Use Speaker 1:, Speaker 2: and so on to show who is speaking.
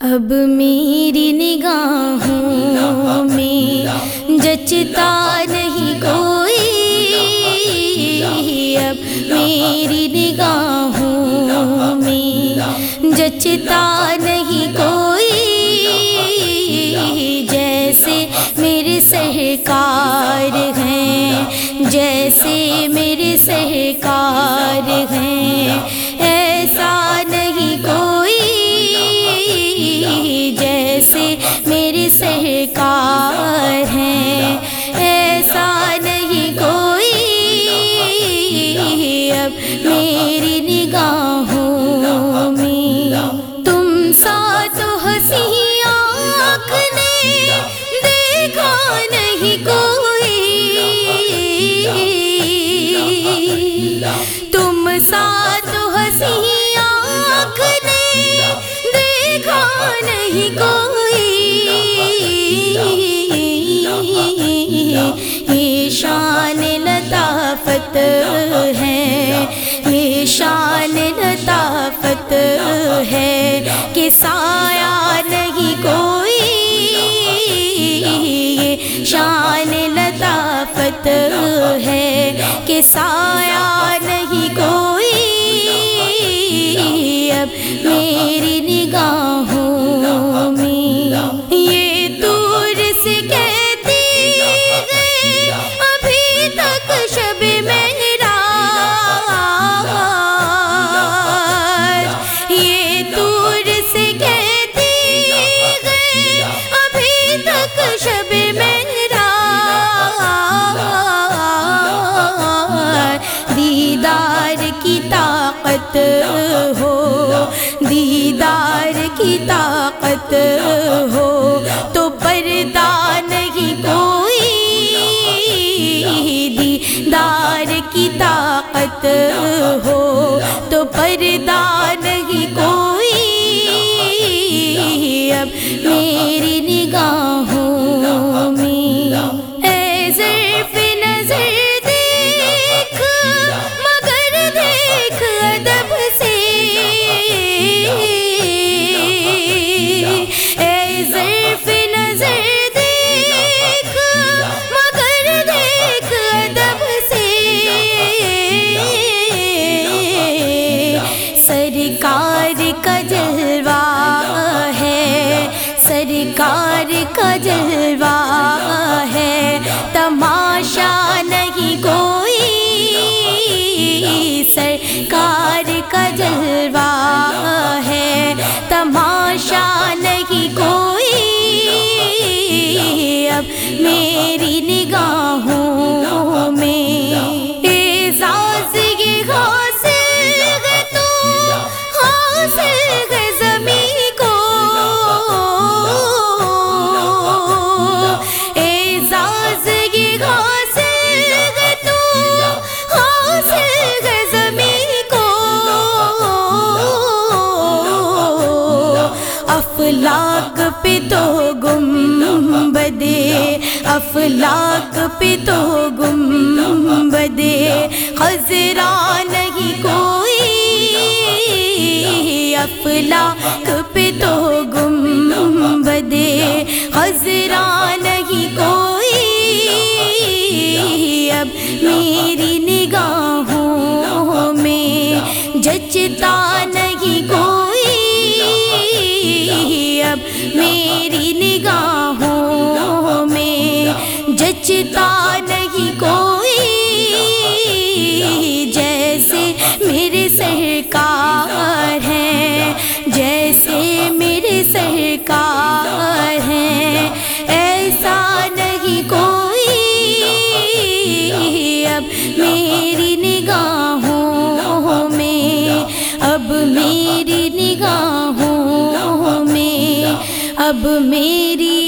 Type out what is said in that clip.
Speaker 1: اب میری نگاہوں میں جچتا نہیں کوئی۔ اب میری نگاہوں میں جچتا نہیں کوئی۔ جیسے میرے سہکار ہیں، جیسے میرے سہکار ہیں۔ تم سا تو ہنسی آنکھ نے دیکھا نہیں کوئی۔ یہ شان لطافت ہے۔ یہ شان لطافت ہے کہ سایہ نہیں کوئی۔ شان لطافت ہے کہ سایہ طاقت ہو، دیدار کی طاقت ہو، تو پردہ نہیں کوئی، دیدار کی طاقت ہو، تو پردہ نہیں کوئی۔ پہ تو گم بدے، افلاک پہ تو گم بدے۔ خزرا نہیں کوئی، افلاک پہ تو گم بدے۔ خزرا نہیں کوئی، اب میری نگاہوں میں جچتا نہیں میری نگاہوں میں جچتا میری